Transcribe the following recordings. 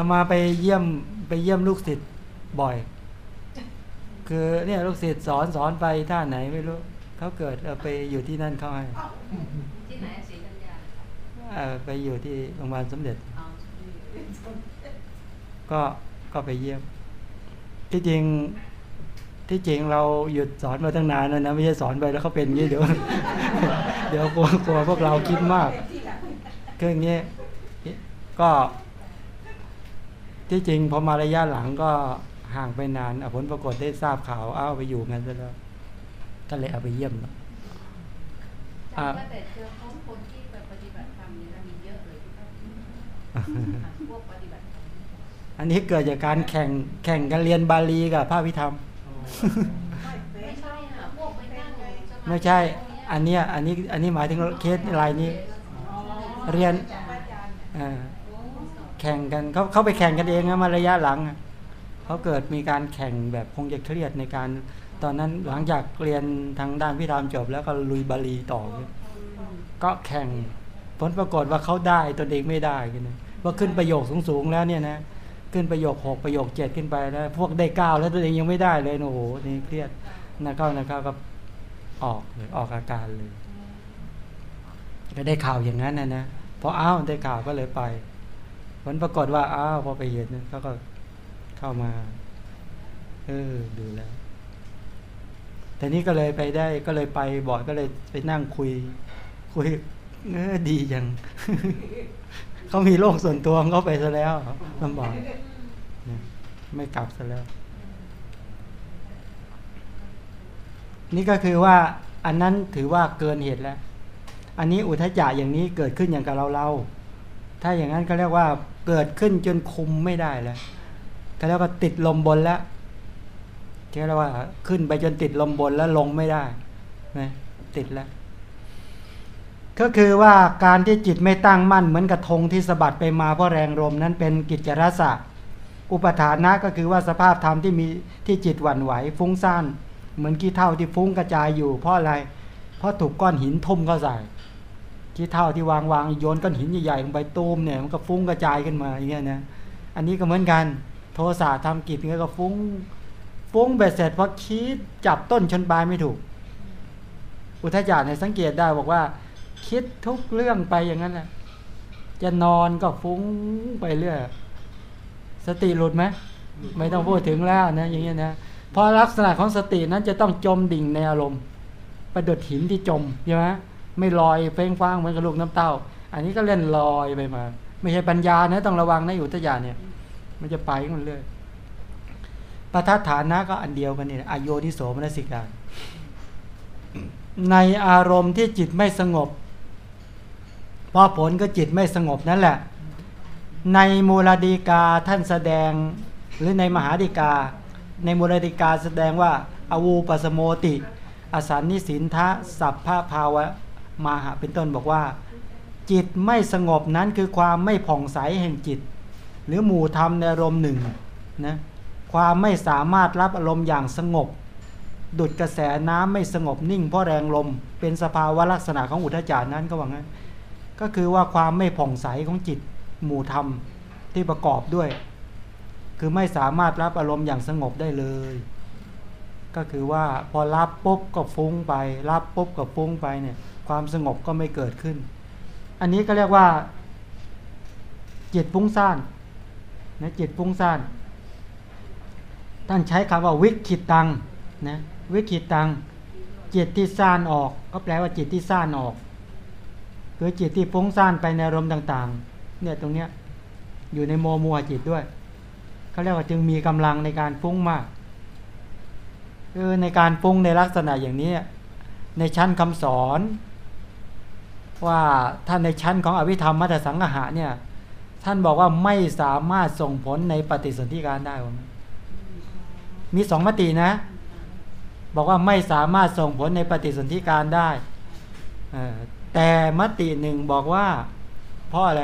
เอามาไปเยี่ยมไปเยี่ยมลูกศิษย์บ่อย คือเนี่ยลูกศิษย์สอนสอนไปท่าไหนไม่รู้เขาเกิดเอาไปอยู่ที่นั่นเขาให้ที่ไหนศรีธัญญาเอ่อไปอยู่ที่โรงพยาบาลสมเด็จเอาก็ก็ไปเยี่ยม ที่จริงที่จริงเราหยุดสอนมาตั้งนานแล้วนะไม่ใช่สอนไปแล้วเขาเป็นอย่างนี้เดี๋ยว เดี๋ยวกลัวกลัวพวกเราคิดมากคืออย่างนี้ก็ ที่จริงพอมาระยะหลังก็ห่างไปนานอะผลปรากฏได้ทราบข่าวเอ้าไปอยู่กันซะแล้วก็เลยเอาไปเยี่ยมเนอะแต่ว่าแต่เจอของคนที่ไปปฏิบัติธรรมเนี่ยนะมีเยอะเลยที่เขาพวกปฏิบัติธรรมอันนี้เกิดจากการแข่งแข่งกันเรียนบาลีกับพระวิธรรม ไม่ใช่ค่ะพวกไปนั่งสาธิไม่ใช่ อันเนี้ยอันนี้อันนี้หมายถึงเคสรายนี้ เรียนอ่า แข่งกันเขาเขาไปแข่งกันเองนะมาระยะหลังเขาเกิดมีการแข่งแบบคงจะเครียดในการ ตอนนั้นหลังจากเรียนทางด้านพิธามจบ แล้วก็ลุยบาลีต่อ ก็แข่งผลปรากฏว่าเขาได้ตนเองไม่ได้กันนะว่าขึ้นประโยคสูงๆแล้วเนี่ยนะขึ้นประโยคหกประโยคเจ็ดขึ้นไปแล้ว พวกได้เก้าแล้วตัวเองยังไม่ได้เลยโอ้โหนี่เครียดนะเข้านะเข้าก็ออกเลยออกอาการเลย ก็ได้ข่าวอย่างนั้นนะนะพออ้าวได้ข่าวก็เลยไป ผลปรากฏว่าอ้าวพอไปเห็นเขาก็เข้ามา เออ ดูแล้วแต่นี้ก็เลยไปได้ก็เลยไปบ่อยก็เลยไปนั่งคุย คุยเออดีจังเขามีโลกส่วนตัวเขาไปซะแล้วลำบากเนี่ยไม่กลับซะแล้ว นี่ก็คือว่า อันนั้นถือว่าเกินเหตุแล้ว อันนี้อุทจจะอย่างนี้เกิดขึ้นอย่างกับเราเรา ถ้าอย่างนั้นก็เรียกว่าเกิดขึ้นจนคุมไม่ได้แล้วก็เรียกว่าติดลมบนแล้วเรียกว่าขึ้นไปจนติดลมบนแล้วลงไม่ได้นะติดแล้ว ก็คือว่าการที่จิตไม่ตั้งมั่นเหมือนกระทงที่สะบัดไปมาเพราะแรงลมนั้นเป็นกิจจรสะอุปทานะก็คือว่าสภาพธรรมที่มีที่จิตหวั่นไหวฟุ้งซ่านเหมือนขี้เท่าที่ฟุ้งกระจายอยู่เพราะอะไร เพราะถูกก้อนหินทุ่มเข้าใส่ ขี้เท่าที่วางวางโยนก้อนหินใหญ่ๆลงไปตูมเนี่ยมันก็ฟุ้งกระจายขึ้นมาอย่างเงี้ยนะอันนี้ก็เหมือนกันโทสะทำกิจเนี่ยก็ฟุ้งฟุ้งเบ็ดเสร็จเพราะคิดจับต้นชนปลายไม่ถูก อุทจารเนี่ยสังเกตได้บอกว่า คิดทุกเรื่องไปอย่างนั้นแหละจะนอนก็ฟุ้งไปเรื่อยสติหลุดไหมไม่ต้องพูดถึงแล้วนะอย่างเงี้ยนะเพราะลักษณะของสตินั้นจะต้องจมดิ่งในอารมณ์ ประดุดหินที่จมใช่ไหม ไม่ลอยเฟ้งฟ้างเหมือนกับลูกน้ำเต้า อันนี้ก็เล่นลอยไปมา ไม่ใช่ปัญญานะต้องระวังนะอุทยานเนี่ย มันจะไปมันเรื่อยประทัดฐานะก็อันเดียวกันนี่อโยนิโสมนสิการ ในอารมณ์ที่จิตไม่สงบเพราะผลก็จิตไม่สงบนั่นแหละ ในมูลดีกาท่านแสดง หรือในมหาดีกา ในมูลดีกาแสดงว่าอาวูปสโมติ อสันนิสินทะสัพพะภาวะ มาหะเป็นต้นบอกว่า จิตไม่สงบนั้นคือความไม่ผ่องใสแห่งจิต หรือหมู่ธรรมในอารมณ์หนึ่งนะความไม่สามารถรับอารมณ์อย่างสงบ ดุดกระแสน้ำไม่สงบนิ่งเพราะแรงลม เป็นสภาวะลักษณะของอุทจารนั้นก็ว่างั้นก็คือว่าความไม่ผ่องใสของจิตหมู่ธรรมที่ประกอบด้วย คือไม่สามารถรับอารมณ์อย่างสงบได้เลย ก็คือว่าพอรับปุ๊บก็ฟุ้งไป รับปุ๊บก็ฟุ้งไปเนี่ย ความสงบก็ไม่เกิดขึ้น อันนี้ก็เรียกว่าจิตฟุ้งซ่านนะจิตฟุ้งซ่านท่านใช้คำว่าวิคิดตังนะวิคิดตังจิตที่ซ่านออก ก็แปลว่าจิตที่ซ่านออกคือจิตที่ฟุ้งซ่านไปในอารมณ์ต่างๆ เนี่ยตรงเนี้ยอยู่ในโมมัวจิตด้วยเขาเรียกว่าจึงมีกำลังในการฟุ้งมากคือในการฟุ้งในลักษณะอย่างนี้ในชั้นคำสอน ว่าท่านในชั้นของอภิธรรมมัตสังหะเนี่ย ท่านบอกว่าไม่สามารถส่งผลในปฏิสนธิการได้ว่ามีสองมตินะ บอกว่าไม่สามารถส่งผลในปฏิสนธิการได้แต่มติหนึ่งบอกว่า เพราะอะไร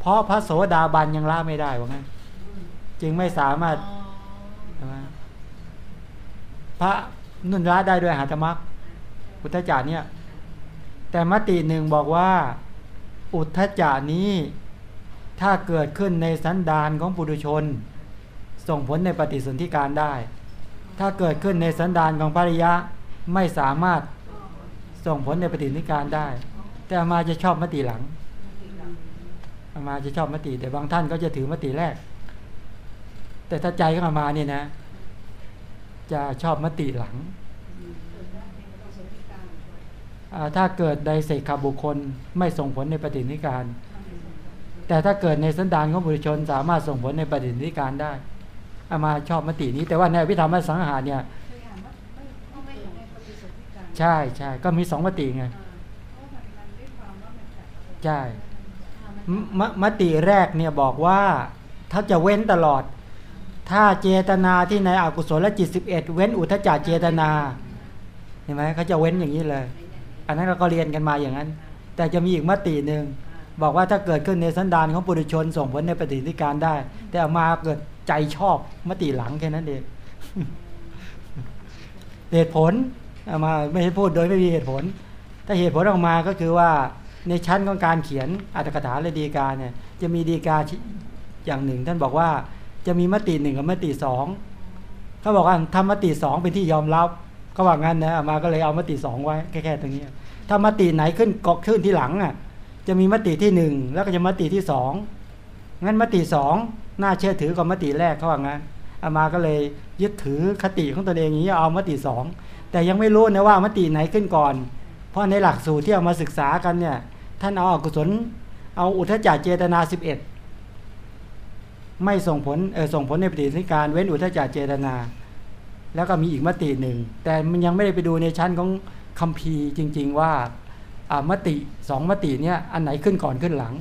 เพราะพระโสดาบันยังละไม่ได้ว่างั้นจึงไม่สามารถพระนุ่นละได้ด้วยหัตถมรรคอุทธจารเนี่ย แต่มติหนึ่งบอกว่า อุทธจานี้ถ้าเกิดขึ้นในสันดานของปุถุชน ส่งผลในปฏิสนธิการได้ ถ้าเกิดขึ้นในสันดานของภริยะไม่สามารถส่งผลในปฏิสนธิการได้ แต่อามาจะชอบมติหลังอามาจะชอบมติ แต่บางท่านก็จะถือมติแรก แต่ถ้าใจของอามาเนี่ยนะ จะชอบมติหลัง ถ้าเกิดใดเสกขบุคคลไม่ส่งผลในปฏินิการ แต่ถ้าเกิดในสันดานของบุรุชน สามารถส่งผลในปฏินิการได้อามาชอบมตินี้ แต่ว่าในอภิธรรมสังหารเนี่ยใช่ใช่ก็มีสองมติไงใช่มมติแรกเนี่ยบอกว่าถ้าจะเว้นตลอด ถ้าเจตนาที่ในอกุศลจิต11 เว้นอุทจารเจตนาเห็นไหมเขาจะเว้นอย่างนี้เลย อันนั้นเราก็เรียนกันมาอย่างนั้น แต่จะมีอีกมติหนึ่งบอกว่าถ้าเกิดขึ้นในสันดานของปุถุชนส่งผลในปฏิทิการได้ แต่เอามาเกิดใจชอบมติหลังแค่นั้นเองเหตุผลเอามาไม่ใช่พูดโดยไม่มีเหตุผล ถ้าเหตุผลออกมาก็คือว่าในชั้นของการเขียนอัตถกถาและดีกาเนี่ยจะมีดีกาอย่างหนึ่ง ท่านบอกว่าจะมีมติหนึ่งกับมติสองเขาบอกว่าทำมติสองเป็นที่ยอมรับ ก็ว่างั้นนะอมาก็เลยเอามติสองไว้แค่แค่ตรงนี้ ถ้ามติไหนขึ้นกอกขึ้นที่หลังอะ จะมีมติที่หนึ่งแล้วก็จะมติที่สองงั้นมติสองน่าเชื่อถือกว่ามติแรกเขาว่างั้นอามาก็เลยยึดถือคติของตัวเองอย่างนี้เอามติสองแต่ยังไม่รู้นะว่ามติไหนขึ้นก่อน เพราะในหลักสูตรที่เอามาศึกษากันเนี่ย ท่านเอาอกุศล เอาอุทจารเจตนาสิบเอ็ดไม่ส่งผลเออส่งผลในปฏิสัการเว้นอุทจารเจตนา แล้วก็มีอีกมติหนึ่ง แต่มันยังไม่ได้ไปดูในชั้นของคัมภีร์จริง ๆ ว่ามติสองมติเนี่ยอันไหนขึ้นก่อนขึ้นหลัง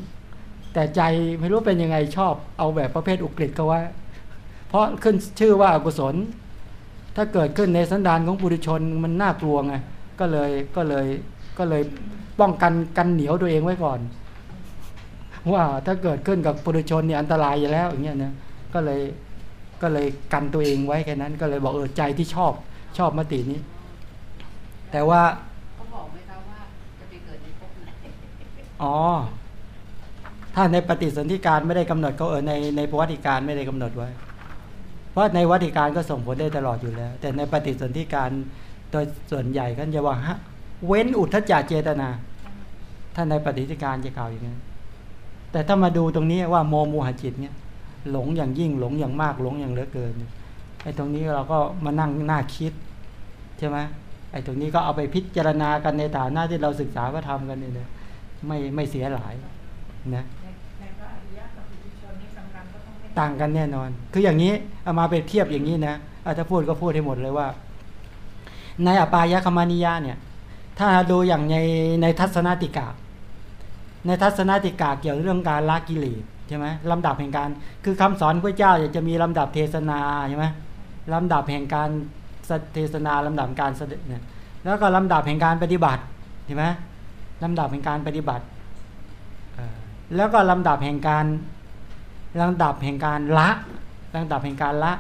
แต่ใจไม่รู้เป็นยังไงชอบเอาแบบประเภทอุกฤษก็ว่า เพราะขึ้นชื่อว่าอกุศล ถ้าเกิดขึ้นในสันดานของบุรุชนมันน่ากลัวไงก็เลยก็เลยก็เลยป้องกันกันเหนียวตัวเองไว้ก่อน ว่าถ้าเกิดขึ้นกับปุถุชนเนี่ยอันตรายอยู่แล้วอย่างเงี้ยนะก็เลย ก็เลยกันตัวเองไว้แค่นั้นก็เลยบอกเออใจที่ชอบชอบมตินี้ แต่ว่าเขาบอกไหมคะว่าจะไปเกิดในภพไหนอ๋อถ้าในปฏิสนธิการไม่ได้กำหนดก็เออในในประวัติการไม่ได้กำหนดไว้ เพราะในวัติการก็ส่งผลได้ตลอดอยู่แล้ว แต่ในปฏิสนธิการโดยส่วนใหญ่ก็จะว่าฮะเว้นอุทจารเจตนา ถ้าในปฏิสนธิการจะกล่าวอย่างนั้นแต่ถ้ามาดูตรงนี้ว่าโมมูหจิตเนี่ย หลงอย่างยิ่งหลงอย่างมากหลงอย่างเหลือเกินไอ้ตรงนี้เราก็มานั่งหน้าคิดใช่ไหมไอ้ตรงนี้ก็เอาไปพิจารณากันในฐานะที่เราศึกษาพระธรรมกันนี่นะไม่ไม่เสียหลายนะในในพระอริยะกับปุถุชนนี่กำลังก็ต้องไม่ต่างกันแน่นอน คืออย่างนี้เอามาไปเทียบอย่างนี้นะอาถ้าพูดก็พูดให้หมดเลยว่า ในอปายคมานิยาเนี่ย ถ้าดูอย่างในในทัศนติกาในทัศนติกาเกี่ยวเรื่องการละกิเลส ใช่ไหมลำดับแห่งการ คือคำสอนพระเจ้าจะมีลำดับเทศนาใช่ไหมลำดับแห่งการเทศนาลำดับการเสด็จเนี่ยแล้วก็ลำดับแห่งการปฏิบัติใช่ไหมลำดับแห่งการปฏิบัติแล้วก็ลำดับแห่งการลำดับแห่งการละลำดับแห่งการละ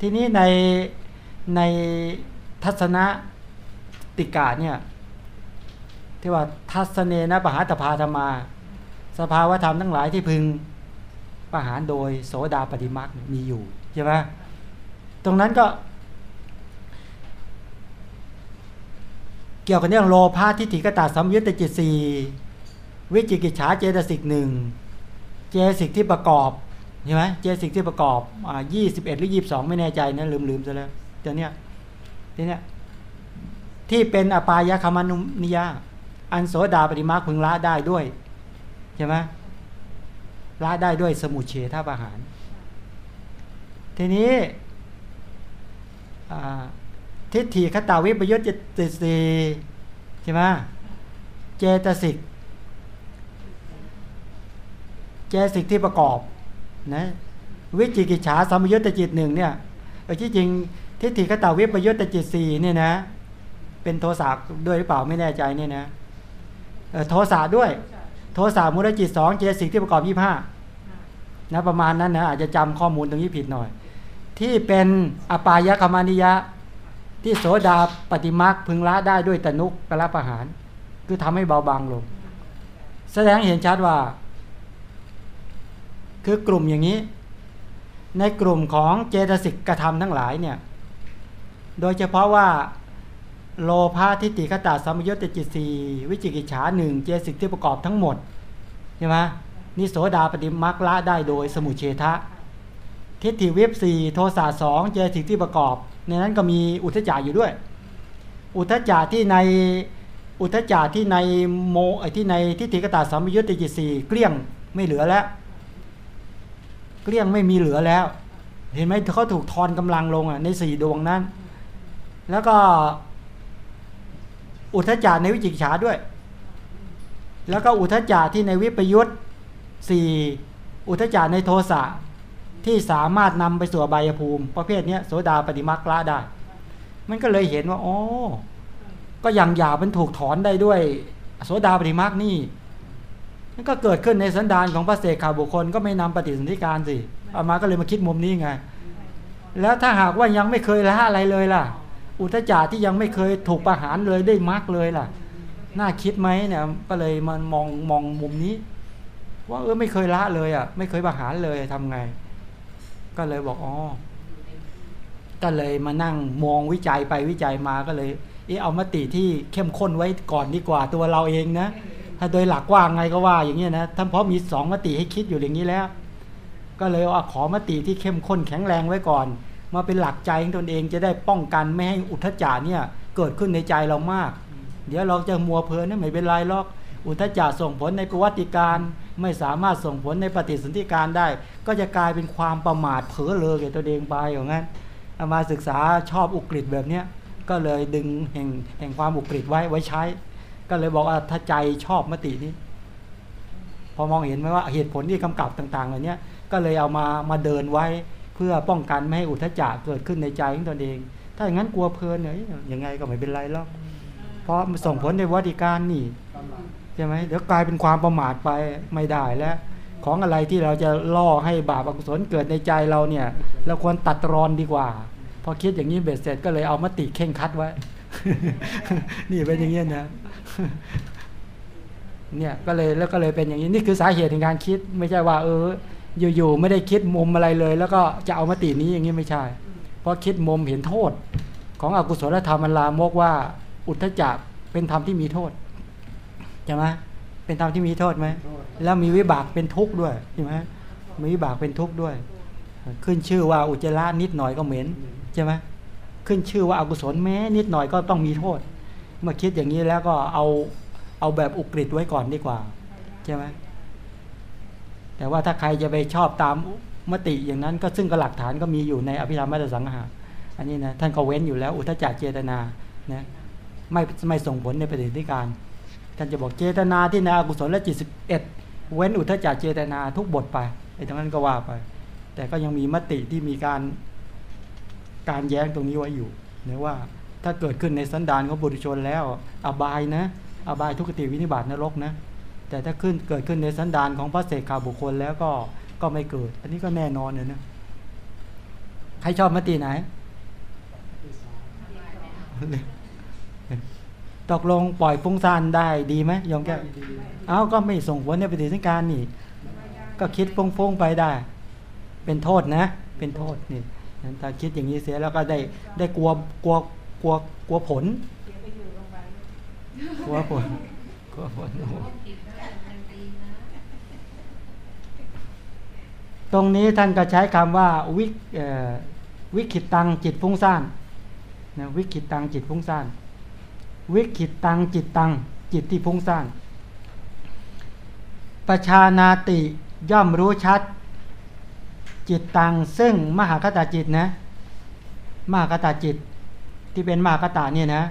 ทีนี้ในในทัศนติกาเนี่ยที่ว่าทัศเนนะปหาตภาธรรมา สภาวธรรมทั้งหลายที่พึงประหารโดยโสดาปฏิมักมีอยู่ใช่ไหมตรงนั้นก็ เกี่ยวกับเรื่องโลภะทิฏฐิกตาสัมยุตติจิตสี่วิจิกิจฉาเจตสิกหนึ่งเจสิกที่ประกอบใช่ไหมเจสิกที่ประกอบอ่ายี่สิบเอ็ดหรือยี่สิบสองไม่แน่ใจนะลืมลืมซะแล้วเดี๋ยวนี้ทีเนี้ยที่เป็นอปายคามานุนิยาอันโสดาปฏิมาพึงละได้ด้วย ช่ไหมละได้ด้วยสมุเฉทประหาร ทีนี้ทิฏฐิคตาวิปยุตจิตสีใช่ไหมเจตสิก เจตสิกที่ประกอบนะวิจิกิจฉาสมยุตตจิตหนึ่งเนี่ยที่จริงทิฏฐิคตาวิปยุตตจิตสี่เนี่ยนะ เป็นโทสะด้วยหรือเปล่าไม่แน่ใจเนี่ยนะโทสะด้วย โทสะมุรจิตสองเจตสิกที่ประกอบยี่ห้านะประมาณนั้นนะอาจจะจำข้อมูลตรงนี้ผิดหน่อย ที่เป็นอปายคมานิยะ ที่โสดาปฏิมักพึงละได้ด้วยตนุกกละประหาร คือทำให้เบาบางลง แสดงเห็นชัดว่า คือกลุ่มอย่างนี้ ในกลุ่มของเจตสิกกระทำทั้งหลายเนี่ย โดยเฉพาะว่า โลภะทิฏฐิขตาสัมยุตติจิตสีวิจิกิจฉาหนึ่งเจสิกที่ประกอบทั้งหมดใช่ไหมนี่โสดาปฏิมักละได้โดยสมุเฉทะ ทิฏฐิเวิปสี่โทสะสองเจสิกที่ประกอบ ในนั้นก็มีอุทจารอยู่ด้วย อุทจารที่ในอุทจารที่ในโมที่ในทิฏฐิกตาสัมยุตติจิตสีเกลี้ยงไม่เหลือแล้ว เกลี้ยงไม่มีเหลือแล้ว เห็นไหมเขาถูกทอนกำลังลงอะในสี่ดวงนั้น แล้วก็ อุทจารในวิจิกิจฉาด้วย แล้วก็อุทจารที่ในวิปยุตสี่อุทจารในโทสะที่สามารถนำไปสู่อบายภูมิ ประเภทนี้โสดาปฏิมักละได้ มันก็เลยเห็นว่าอ๋อก็อย่างหยาบมันถูกถอนได้ด้วย โสดาปฏิมักนี่มันก็เกิดขึ้นในสันดานของพระเสกขาบุคคลก็ไม่นำปฏิสนธิการสิเอามาก็เลยมาคิดมุมนี้ไง แล้วถ้าหากว่ายังไม่เคยละอะไรเลยล่ะ อุทจารที่ยังไม่เคยถูกประหารเลยได้มรรคเลยล่ะ น่าคิดไหมเนี่ยก็เลยมันมองมองมุมนี้ ว่าเออไม่เคยละเลยอะ ไม่เคยประหารเลยทำไง ก็เลยบอกอ๋อก็เลยมานั่งมองวิจัยไปวิจัยมาก็เลยเออเอามติที่เข้มข้นไว้ก่อนดีกว่าตัวเราเองนะถ้าโดยหลักว่าไงก็ว่าอย่างเงี้นะท่านเพราะมีสองมติให้คิดอยู่อย่างนี้แล้ว ก็เลยเอาขอมติที่เข้มข้นแข็งแรงไว้ก่อน มาเป็นหลักใจของตนเองจะได้ป้องกันไม่ให้อุทจารเนี่ยเกิดขึ้นในใจเรามาก เดี๋ยวเราจะมัวเพลินนะไม่เป็นไรหรอก อุทจารส่งผลในประวัติการ ไม่สามารถส่งผลในปฏิสนธิการได้ ก็จะกลายเป็นความประมาทเผลอเลยแก่ตัวเองไปอย่างนั้นเอามาศึกษาชอบอุกฤษแบบเนี้ยก็เลยดึงแห่งแห่งความอุกฤษไว้ไว้ใช้ ก็เลยบอกว่าถ้าใจชอบมตินี้ พอมองเห็นไหมว่าเหตุผลที่กำกับต่างๆเหล่านี้ก็เลยเอามามาเดินไว้ เพื่อป้องกันไม่ให้อุทจจะเกิดขึ้นในใจของตนเอง ถ้าอย่างนั้นกลัวเพลินเนี่ยยังไงก็ไม่เป็นไรหรอกเพราะมันส่งผลในวัติการนี่ใช่ไหมเดี๋ยวกลายเป็นความประมาทไปไม่ได้แล้ว ของอะไรที่เราจะล่อให้บาปอกุศลเกิดในใจเราเนี่ยเราควรตัดรอนดีกว่า พอคิดอย่างนี้เบ็ดเสร็จก็เลยเอามติเข่งคัดไว้ นี่เป็นอย่างนี้นะเนี่ยก็เลยแล้วก็เลยเป็นอย่างนี้นี่คือสาเหตุในการคิดไม่ใช่ว่า เออ อยู่ๆไม่ได้คิดมุมอะไรเลย แล้วก็จะเอามตินี้อย่างนี้ไม่ใช่ เพราะคิดมุมเห็นโทษ ของอกุศลธรรมมันลามกว่า อุทธจักเป็นธรรมที่มีโทษใช่ไหมเป็นธรรมที่มีโทษไหมแล้วมีวิบากเป็นทุกข์ด้วยใช่ไหมมีวิบากเป็นทุกข์ด้วย ขึ้นชื่อว่าอุจจาระนิดหน่อยก็เหม็นใช่ไหมขึ้นชื่อว่าอากุศลแม้ นิดหน่อยก็ต้องมีโทษ เมื่อคิดอย่างนี้แล้วก็เอาเอาแบบอุกฤษไว้ก่อนดีกว่าใช่ไหม แต่ว่าถ้าใครจะไปชอบตามมติอย่างนั้นก็ซึ่งก็หลักฐานก็มีอยู่ในอภิธรรมมัตสังหาอันนี้นะท่านก็เว้นอยู่แล้วอุทจารเจตนานะไม่ไม่ส่งผลในปฏิทิการท่านจะบอกเจตนาที่ในอกุศลและจิตสิบเอ็ดเว้นอุทจารเจตนาทุกบทไปไอ้ตรงนั้นก็ว่าไป แต่ก็ยังมีมติที่มีการการแย้งตรงนี้ไว้อยู่นะว่าถ้าเกิดขึ้นในสันดานของบุรุชนแล้ว อบายนะ อบายทุกติวินิบาตนรกนะ แต่ถ้าขึ้นเกิดขึ้นในสันดานของพระเสกขาบุคคลแล้วก็ก็ไม่เกิด อันนี้ก็แน่นอนเลยนะใครชอบมติไหนตกลงปล่อยฟุ้งซ่านได้ดีไหมยอมแก้วเอ้าก็ไม่ส่งผลในปฏิสังการนี่ ก็คิดฟุ้งๆไปได้ เป็นโทษนะ เป็นโทษนี่ถ้าคิดอย่างนี้เสียแล้วก็ได้ได้กลัวกลัวกลัวกลัวผลกลัวผลกลัวผลโอ้โห ตรงนี้ท่านก็ใช้คำว่าวิเอ่อวิคิดตังจิตฟุ้งซ่านนะวิคิดตังจิตฟุ้งซ่าน วิคิดตังจิตตังจิตที่ฟุ้งซ่านประชานาติย่อมรู้ชัด จิตตังซึ่งมหาคตาจิตนะมหาคตาจิตที่เป็นมหาคตาเนี่ยนะ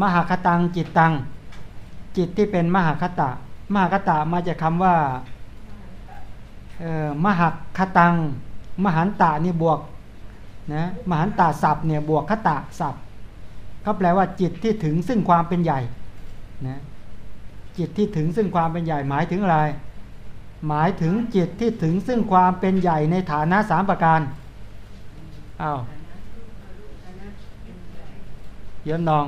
มหาคตังจิตตังจิตที่เป็นมหาคตะมหาคตะมาจากคำว่า มหาคตัง มหันตานี่บวกนะมหันตาศัพท์เนี่ยบวกคตะศัพท์เขาแปลว่าจิตที่ถึงซึ่งความเป็นใหญ่นะจิตที่ถึงซึ่งความเป็นใหญ่หมายถึงอะไร หมายถึงจิตที่ถึงซึ่งความเป็นใหญ่ในฐานะสามประการอ้าวเยี่ยมนอง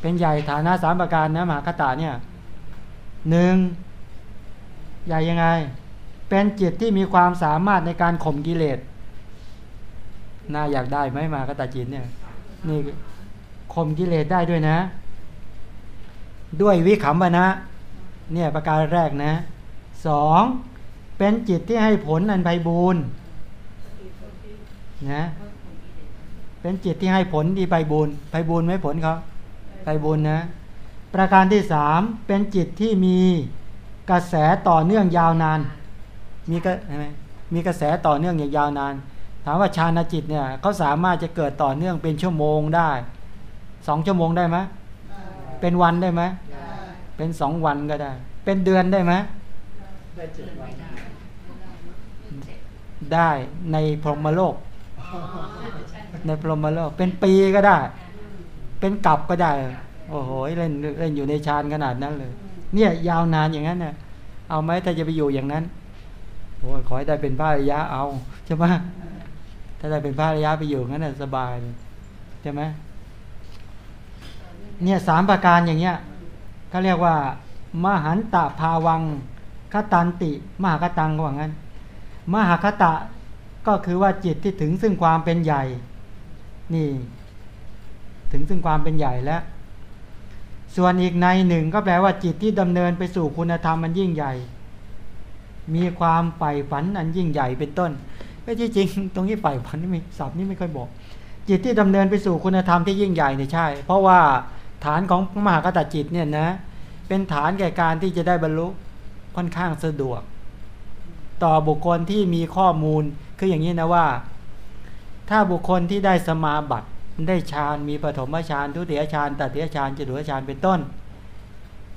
เป็นใหญ่ฐานะสามประการนะมหาคตาเนี่ยหนึ่งใหญ่ยังไง เป็นจิตที่มีความสามารถในการข่มกิเลสน่าอยากได้ไหมมากตาจิตเนี่ยนี่ข่มกิเลสได้ด้วยนะ ด้วยวิขำบนะ เนี่ยประการแรกนะสองเป็นจิตที่ให้ผลอันไพบูรณ์นะเป็นจิตที่ให้ผลที่ไพบูรณ์ไพบูรณ์ไหม่ผลเขาไพบูรณ์นะ ประการที่สามเป็นจิตที่มีกระแสต่อเนื่องยาวนาน มีก็ใช่ไหมมีกระแสต่อเนื่องอย่างยาวนาน ถามว่าฌานจิตเนี่ยเขาสามารถจะเกิดต่อเนื่องเป็นชั่วโมงได้สองชั่วโมงได้ไหมเป็นวันได้ไหมเป็นสองวันก็ได้ เป็นเดือนได้ไหมได้เจ็ดวันได้ในพรหมโลก ในพรหมโลก เป็นปีก็ได้ เป็นกลับก็ได้ โอ้โหเล่นเล่นอยู่ในฌานขนาดนั้นเลย เนี่ยยาวนานอย่างนั้นเนี่ยเอาไหมถ้าจะไปอยู่อย่างนั้น โอ้ยขอให้ได้เป็นพระอริยะเอาใช่ไหมถ้าได้เป็นพระอริยะไปอยู่งั้นน่ะสบายเลยใช่ไหมเนี่ยสามประการอย่างเงี้ยเขาเรียกว่า มหันตภาวังคตันติ มหากตังว่างั้น มหาคตะก็คือว่าจิตที่ถึงซึ่งความเป็นใหญ่ นี่ ถึงซึ่งความเป็นใหญ่แล้ว ส่วนอีกในหนึ่งก็แปลว่าจิตที่ดำเนินไปสู่คุณธรรมอันยิ่งใหญ่ มีความใฝ่ฝันอันยิ่งใหญ่เป็นต้นก็ที่จริง ตรงนี้ใฝ่ฝันนี่มีศัพท์นี่ไม่ค่อยบอก จิตที่ดำเนินไปสู่คุณธรรมที่ยิ่งใหญ่เนี่ยใช่ เพราะว่าฐานของมหากตจิตเนี่ยนะ เป็นฐานแก่การที่จะได้บรรลุค่อนข้างสะดวก ต่อบุคคลที่มีข้อมูลคืออย่างนี้นะว่า ถ้าบุคคลที่ได้สมาบัติได้ฌานมีปฐมฌานทุติยฌานตติยฌานจตุตฌานเป็นต้น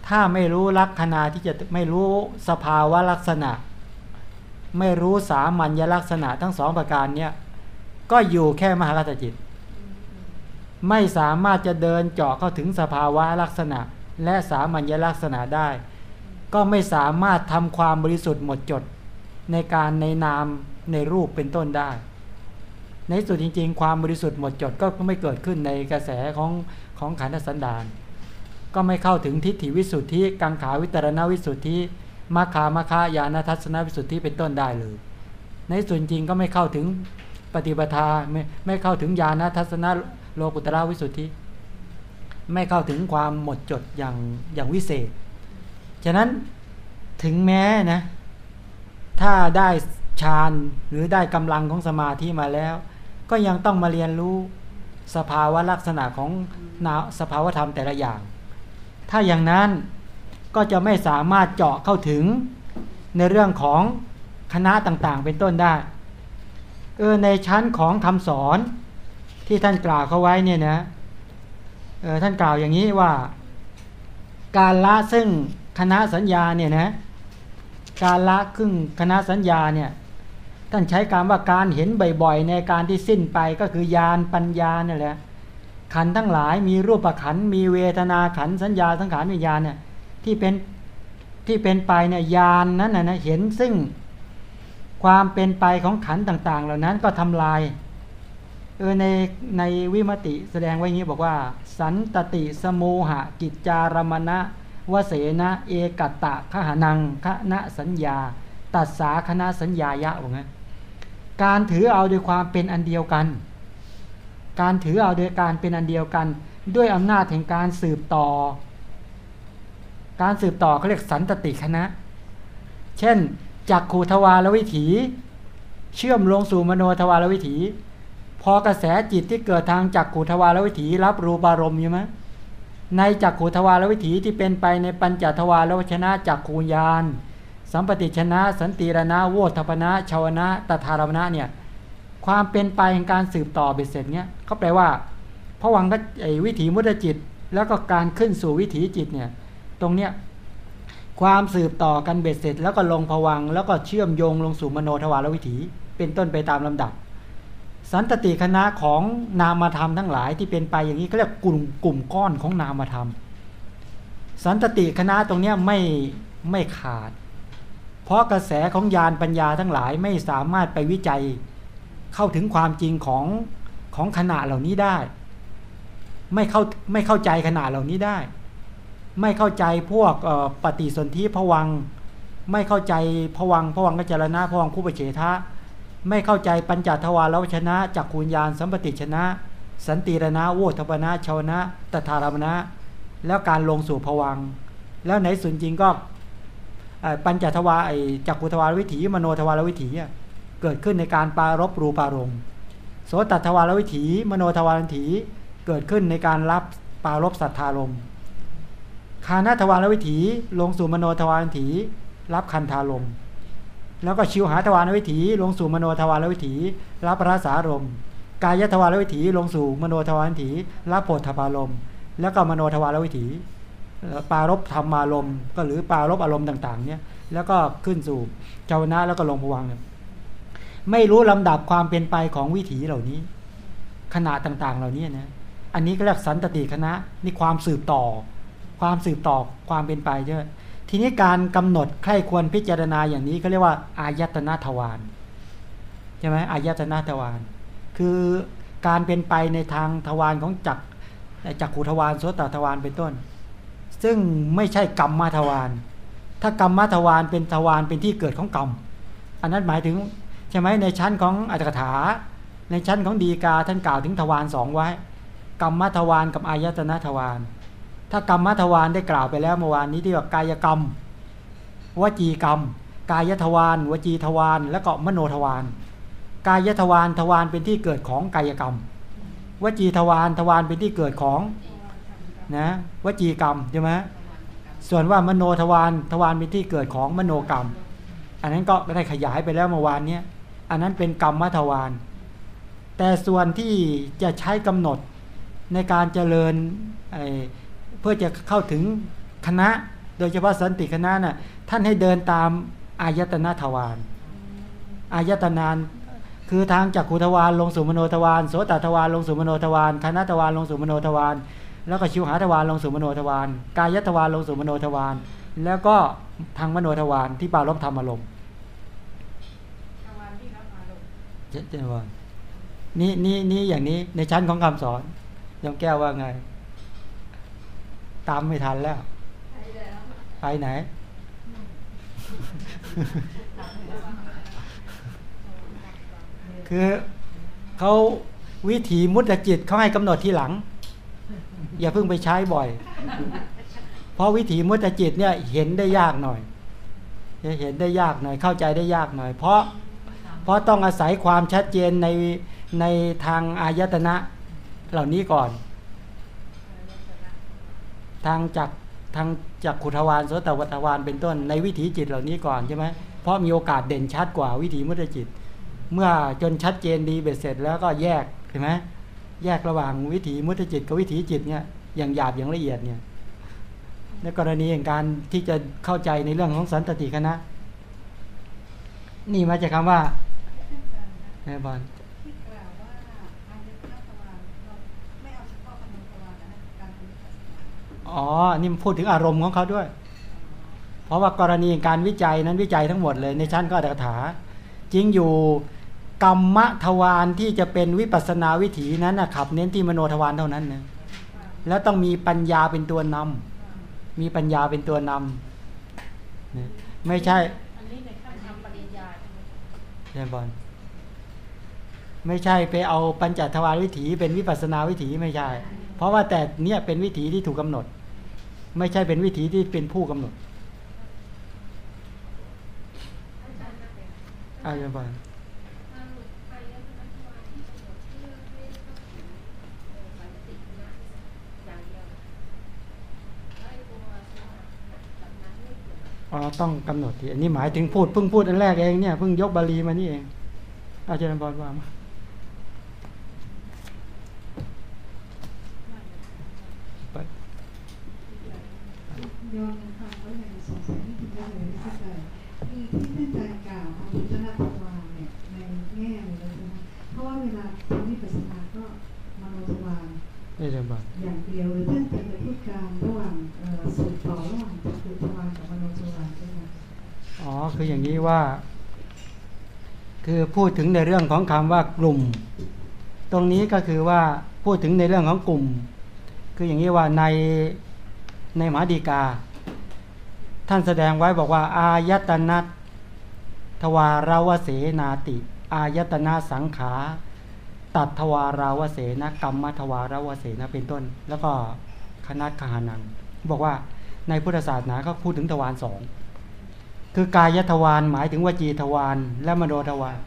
ถ้าไม่รู้ลักษณะที่จะไม่รู้สภาวะลักษณะ ไม่รู้สามัญลักษณะทั้งสองประการเนี่ยก็อยู่แค่มหากัตจิต ไม่สามารถจะเดินเจาะเข้าถึงสภาวะลักษณะ และสามัญลักษณะได้ ก็ไม่สามารถทำความบริสุทธิ์หมดจด ในการในนามในรูปเป็นต้นได้ ในสุดจริง ๆ ความบริสุทธิ์หมดจดก็ไม่เกิดขึ้นในกระแสของของขันธสันดาน ก็ไม่เข้าถึงทิฏฐิวิสุทธิ กังขาวิตรณวิสุทธิมาคามาคายานทัศนวิสุทธิเป็นต้นได้เลย ในส่วนจริงก็ไม่เข้าถึงปฏิปทาไม่ไม่เข้าถึงญาณทัศนโลกุตระวิสุทธิ ไม่เข้าถึงความหมดจดอย่างอย่างวิเศษ ฉะนั้นถึงแม้นะถ้าได้ฌานหรือได้กำลังของสมาธิมาแล้ว ก็ยังต้องมาเรียนรู้สภาวะลักษณะของนาสภาวธรรมแต่ละอย่าง ถ้าอย่างนั้นก็จะไม่สามารถเจาะเข้าถึงในเรื่องของคณะต่างๆ เป็นต้นได้ เออในชั้นของคำสอนที่ท่านกล่าวเขาไว้เนี่ยนะเออท่านกล่าวอย่างนี้ว่า การละซึ่งคณะสัญญาเนี่ยนะการละครึ่งคณะสัญญาเนี่ยท่านใช้คำว่าการเห็นบ่อยๆ ในการที่สิ้นไปก็คือญาณปัญญาเนี่ยแหละ ขันทั้งหลายมีรูปขันมีเวทนาขันสัญญาสังขารวิญญาณเนี่ยที่เป็นที่เป็นไปเนี่ยญาณนนั้นนะเห็นซึ่งความเป็นไปของขันต่างๆ เหล่านั้นก็ทำลายเออในในวิมติแสดงไว้อย่างนี้บอกว่า สันตติสโมหะ กิจจารมณะวเสนะเอกัตตะขหานังคณะสัญญา ตัดสาคณะสัญญายะว่างั้นการถือเอาโดยความเป็นอันเดียวกัน การถือเอาโดยการเป็นอันเดียวกัน ด้วยอำนาจแห่งการสืบต่อ การสืบต่อเขาเรียกสันตติคณะ เช่นจากขูทวารวิถี เชื่อมลงสู่มโนทวารวิถี พอกระแสจิตที่เกิดทางจากขูทวารวิถี รับรูปารมณ์ใช่ไหมในจักขูทวารวิถีที่เป็นไปในปัญจทวารวชนะจักขูยาน สัมปติชนะ สันติรณะโวทพนะชาวนะตถารมณะเนี่ย ความเป็นไปแห่งการสืบต่อเบ็ดเสร็จเนี่ยเขาแปลว่าพระวังก็ไอวิถีมุตจิต แล้วก็การขึ้นสู่วิถีจิตเนี่ยตรงเนี้ยความสืบต่อกันเบ็ดเสร็จ แล้วก็ลงผวังแล้วก็เชื่อมโยงลงสู่มโนทวารวิถี เป็นต้นไปตามลำดับ สันตติคณะของนามธรรมทั้งหลายที่เป็นไปอย่างนี้ก็เรียกกลุ่มกลุ่มก้อนของนามธรรม สันตติคณะตรงเนี้ยไม่ไม่ขาด เพราะกระแสของญาณปัญญาทั้งหลายไม่สามารถไปวิจัย เข้าถึงความจริงของของขณะเหล่านี้ได้ ไม่เข้าไม่เข้าใจขณะเหล่านี้ได้ ไม่เข้าใจพวกปฏิสนธิผวัง ไม่เข้าใจผวังผวังกัจารณะผวังคู่ปเฉทะ ไม่เข้าใจปัญจทวารวชนะจักคูญญาณสัมปติชนะ สันติรณะโวทปนะชาวนะตถารมนะ แล้วการลงสู่ผวัง แล้วไหนส่วนจริงก็ปัญจทวารจักขุทวารวิถีมโนทวารวิถีอะ เกิดขึ้นในการปารบรูปารมณ์โสตทวารวิถี มโนทวารวิถี เกิดขึ้นในการรับปารบสัทธารมณ์คานาทวารวิถีลงสู่มโนทวารวิถี รับคันธารมณ์แล้วก็ชิวหาทวารวิถี ลงสู่มโนทวารวิถี รับรสารมณ์กายทวารวิถีลงสู่มโนทวารวิถี รับโพธพารมณ์แล้วก็มโนทวารวิถี ปารบธรรมารมณ์ก็หรือปารบอารมณ์ต่าง ๆ เนี่ยแล้วก็ขึ้นสู่เจาวนะแล้วก็ลงผวังเนี่ย ไม่รู้ลำดับความเป็นไปของวิถีเหล่านี้ ขณะต่างๆ เหล่านี้นะอันนี้ก็เรียกสันตติคณะนี่ความสืบต่อ ความสืบต่อความเป็นไปใช่ไหมทีนี้การกำหนดใครควรพิจารณาอย่างนี้ก็เรียกว่า อายตนะทวารใช่ไหมอายตนะทวารคือการเป็นไปในทางทวารของจักรจักขุทวารโสตทวารเป็นต้น ซึ่งไม่ใช่กรรมมาทวารถ้ากรรมมาทวารเป็นทวารเป็นที่เกิดของกรรม อันนั้นหมายถึง ใช่ไหมในชั้นของอัตถกถา ในชั้นของดีกาท่านกล่าวถึงทวารสองไว้ กรรมมาทวารกับอายตนะทวารถ้ากรรมมาทวารได้กล่าวไปแล้วเมื่อวานนี้ที่ว่ากายกรรมวจีกรรม กายทวารวจีทวารและก็มโนทวารกายทวารทวารเป็นที่เกิดของกายกรรมวจีทวารทวารเป็นที่เกิดของนะวจีกรรมใช่ไหมส่วนว่ามโนทวารทวารเป็นที่เกิดของมโนกรรม อันนั้นก็ได้ขยายไปแล้วเมื่อวานเนี้ย อันนั้นเป็นกรรมมัทวารแต่ส่วนที่จะใช้กำหนดในการเจริญเพื่อจะเข้าถึงคณะ โดยเฉพาะสันติคณะน่ะท่านให้เดินตามอายตนะทวารอายตนานคือทางจากขุทวารลงสู่มโนทวารโสตทวารลงสู่มโนทวารคณะทวารลงสู่มโนทวารแล้วก็ชิวหาทวารลงสู่มโนทวารกายทวารลงสู่มโนทวารแล้วก็ทางมโนทวารที่ปารลบธรรมอารมณ์ ทวารที่รับอารมณ์ เจเจนวันนี่นี่นี่อย่างนี้ในชั้นของคำสอนยมแก้วว่าไง ตามไม่ทันแล้ว ไปไหน คือเขาวิถีมุตตจิตเขาให้กำหนดที่หลัง อย่าเพิ่งไปใช้บ่อย เพราะวิถีมุตตจิตเนี่ยเห็นได้ยากหน่อยจะเห็นได้ยากหน่อย เข้าใจได้ยากหน่อย เพราะเพ ราะต้องอาศัยความชัดเจนในในทางอายตนะเหล่านี้ก่อน ทางจากทางจากขุทวารโสตวัตวารเป็นต้นในวิถีจิตเหล่านี้ก่อนใช่ไหมเพราะมีโอกาสเด่นชัดกว่าวิถีมุตจิต เมื่อจนชัดเจนดีเบ็ดเสร็จแล้วก็แยกเห็นไหมแยกระหว่างวิถีมุตจิตกับวิถีจิตเนี่ยอย่างหยาบอย่างละเอียดเนี่ยในกรณีอย่างการที่จะเข้าใจในเรื่องของสันตติคณะนี่มาจากคำว่า แม่บอลที่กล่าวว่าอายตนะทวารเราไม่เอาเฉพาะมโนทวารนะการเป็นวิปัสสนาอ๋อ นี่มันพูดถึงอารมณ์ของเขาด้วย เพราะว่ากรณีการวิจัยนั้นวิจัยทั้งหมดเลยในชั้นก็อัตถกถา จริงอยู่กรรมทวารที่จะเป็นวิปัสสนาวิถีนั้นนะขับ เน้นที่มโนทวารเท่านั้นนะแล้วต้องมีปัญญาเป็นตัวนำมีปัญญาเป็นตัวนำนะไม่ใช่อันนี้ในขั้นทำปริญญาใช่ไหมเรียนบอล ไม่ใช่ไปเอาปัญจทวารวิถีเป็นวิปัสนาวิถีไม่ใช่ เพราะว่าแต่เนี่ยเป็นวิถีที่ถูกกำหนด ไม่ใช่เป็นวิถีที่เป็นผู้กำหนดอาเรียนบอลอ๋อต้องกำหนดทีอันนี้หมายถึงพูดเพิ่งพูดอันแรกเองเนี่ยเพิ่งยกบาลีมานี่เองอาจารย์บอลว่ามาไป โยมนะคะก็ยังสงสัยที่คุณได้เลยไม่เข้าใจคือที่ท่านอาจารย์กล่าวอายุทนาปวารเนี่ยในแง่หนึ่งเลยนะคะเพราะว่าเวลาทำวิปัสสนาก็มโนทวาร อาจารย์บอล อย่างเดียวหรือท่านจะไปพูดการระหว่างเอ่อสืบต่อระหว่างจักรุทวารกับมโนทวารใช่ไหมคะ อ๋อคืออย่างนี้ ว่า คือพูดถึงในเรื่องของคำว่ากลุ่ม ตรงนี้ก็คือว่าพูดถึงในเรื่องของกลุ่ม คืออย่างนี้ว่าในในมหาดีกา ท่านแสดงไว้บอกว่า อายตนะทวาราวเสนาติ อายตนะสังขาตัดทวาราวเสนกรรมทวาราวเสนเป็นต้น แล้วก็คณะคหานัง บอกว่าในพุทธศาสนาก็พูดถึงทวารสอง คือกายทวารหมายถึงวจีทวารและมโนทวาร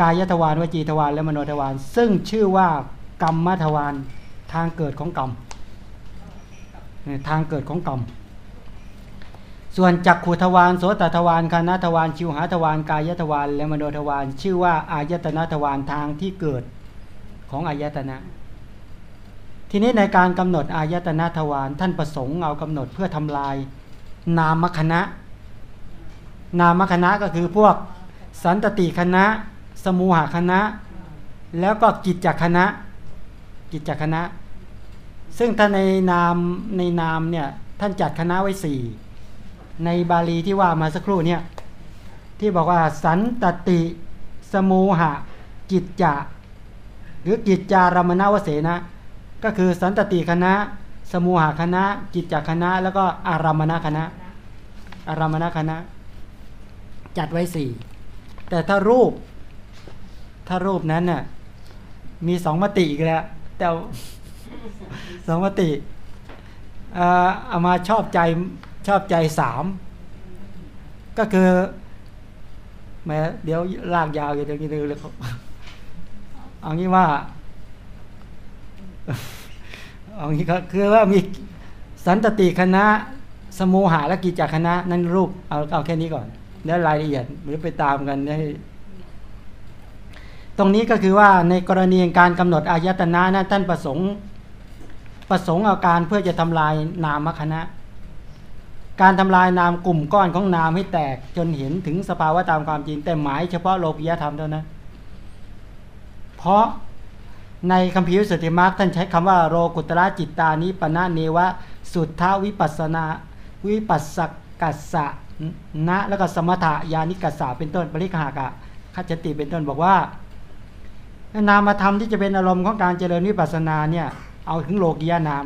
กายทวารวจีทวารและมโนทวารซึ่งชื่อว่ากรรมทวารทางเกิดของกรรมทางเกิดของกรรมส่วนจักขุทวารโสตทวารคานทวารชิวหาทวารกายทวารและมโนทวารชื่อว่าอายตนะทวารทางที่เกิดของอายตนะ ทีนี้ในการกำหนดอายตนะทวารท่านประสงค์เอากำหนดเพื่อทำลายนามคณะ นามคณะก็คือพวกสันตติคณะ สมูหคณะ แล้วก็กิจจคณะ กิจจคณะ ซึ่งท่านในนามในนามเนี่ยท่านจัดคณะไว้สี่ในบาลีที่ว่ามาสักครู่เนี่ยที่บอกว่าสันตติ สมูหะ กิจจะ หรือกิจจารมณวเสนะ ก็คือสันตติคณะ สมูหคณะ กิจจคณะ แล้วก็อารามณคณะ อารามณคณะ จัดไว้สี่แต่ถ้ารูป ถ้ารูปนั้นน่ะมีสองมติอีกแล้ว แต่สองมติเอ่อเอามาชอบใจชอบใจสามก็คือแม้เดี๋ยวลากยาวอยู่ตรงนี้เลยเขาเอางี้ว่าเอางี้ก็คือว่ามีสันตติคณะ สมูหะและกิจจคณะ นั่นรูปเอาเอาแค่นี้ก่อน แล้วรายละเอียดหรือไปตามกันให้ตรงนี้ก็คือว่าในกรณีการกำหนดอายตนะนะท่านประสงค์ประสงค์เอาการเพื่อจะทำลายนามคณะ การทำลายนามกลุ่มก้อนของนามให้แตกจนเห็นถึงสภาวะตามความจริงแต่หมายเฉพาะโลกิยธรรมเท่านั้น เพราะในคัมภีร์สติมาร์กท่านใช้คำว่าโรกุตระจิตตานิปนะเนวะ สุทธาวิปัสนา วิปัสสกัสสะ นะแล้วก็สมถะยานิกัสสะเป็นต้นปริกหากะขัจติเป็นต้นบอกว่า นามธรรมที่จะเป็นอารมณ์ของการเจริญวิปัสสนาเนี่ยเอาถึงโลกิยานาม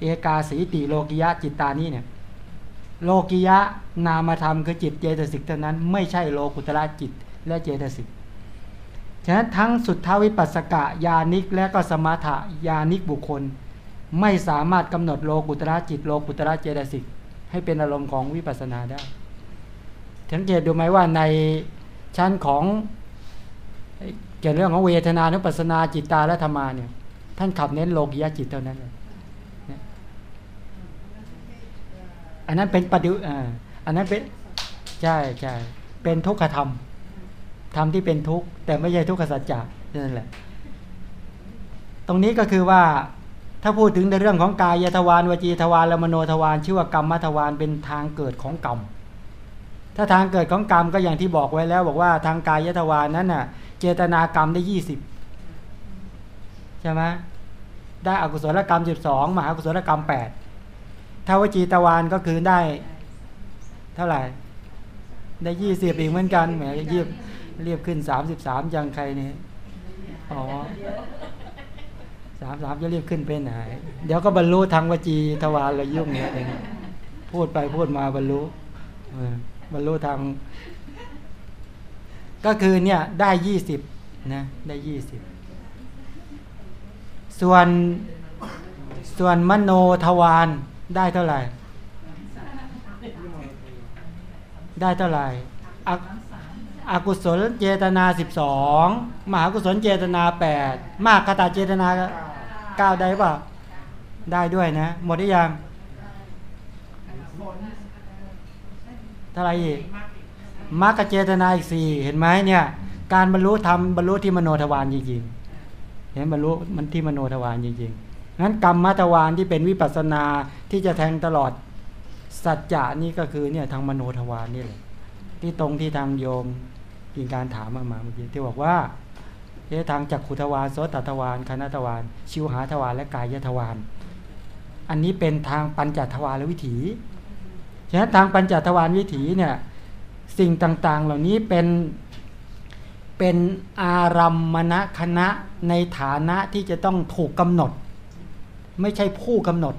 เอกาสีติโลกิยะจิตตานี้เนี่ยโลกิยะนามธรรมคือจิตเจตสิกเท่านั้นไม่ใช่โลกุตระจิตและเจตสิกฉะนั้นทั้งสุทธาวิปัสสกะยานิกและก็สมถะยานิกบุคคล ไม่สามารถกำหนดโลกุตระจิตโลกุตระเจตสิก ให้เป็นอารมณ์ของวิปัสสนาได้ สังเกตดูไหมว่าในชั้นของเกี่ยวเรื่องของเวทนานุปัสสนาจิตตาและธรรมาเนี่ย ท่านขับเน้นโลกิยะจิตเท่านั้นเลยอันนั้นเป็นปฏิอ่าอันนั้นเป็นใช่ใช่เป็นทุกขธรรมธรรมที่เป็นทุกข์แต่ไม่ใช่ทุกขสัจจะนั่นแหละ ตรงนี้ก็คือว่า ถ้าพูดถึงในเรื่องของกายทวารวจีทวารและมโนทวารชื่อว่ากรรมทวารเป็นทางเกิดของกรรม ถ้าทางเกิดของกรรมก็อย่างที่บอกไว้แล้ว บอกว่าทางกายทวารนั้นน่ะ เจตนากรรมได้ยี่สิบใช่ไหมได้อกุศลกรรมสิบสองมหากุศลกรรมแปดถ้าวจีตวารก็คือได้ เท่าไหร่ ได้ยี่สิบอีกเหมือนกันแหมยีบเรียบขึ้นสามสิบสามจังใครเนี่ยอ๋อ สามสามจะเรียบขึ้นเป็นไหน เดี๋ยวก็บรรลุทางวจีทวารเลยยุ่งเนี่ยเองพูดไปพูดมาบรรลุบรรลุทางก็คือเนี่ยได้ยี่สิบนะได้ยี่สิบส่วนส่วนมโนทวารได้เท่าไหร่ ได้เท่าไหร่ อกุศลเจตนาสิบสองมหากุศลเจตนาแปดมากคตาเจตนาเก้าได้ป่ะได้ด้วยนะ หมดหรือยังเท่าไรอีกมรรคเจตนาอีกสี่เห็นไหมเนี่ย การบรรลุธรรมบรรลุที่มโนทวารจริงๆ เห็นบรรลุมันที่มโนทวารจริงๆงั้นกรรมมัตวารที่เป็นวิปัสนาที่จะแทงตลอดสัจจะนี่ก็คือเนี่ยทางมโนทวารนี่แหละที่ตรงที่ทางโยม กินการถามมามาเมื่อกี้ที่บอกว่าเอทางจักขุทวารโสตทวารคณทวารชิวหาทวารและกายทวารอันนี้เป็นทางปัญจทวารวิถีฉะนั้นทางปัญจทวารวิถีเนี่ยสิ่งต่างๆ เหล่านี้เป็นเป็นอารัมมณคณะในฐานะที่จะต้องถูกกำหนด ไม่ใช่ผู้กำหนด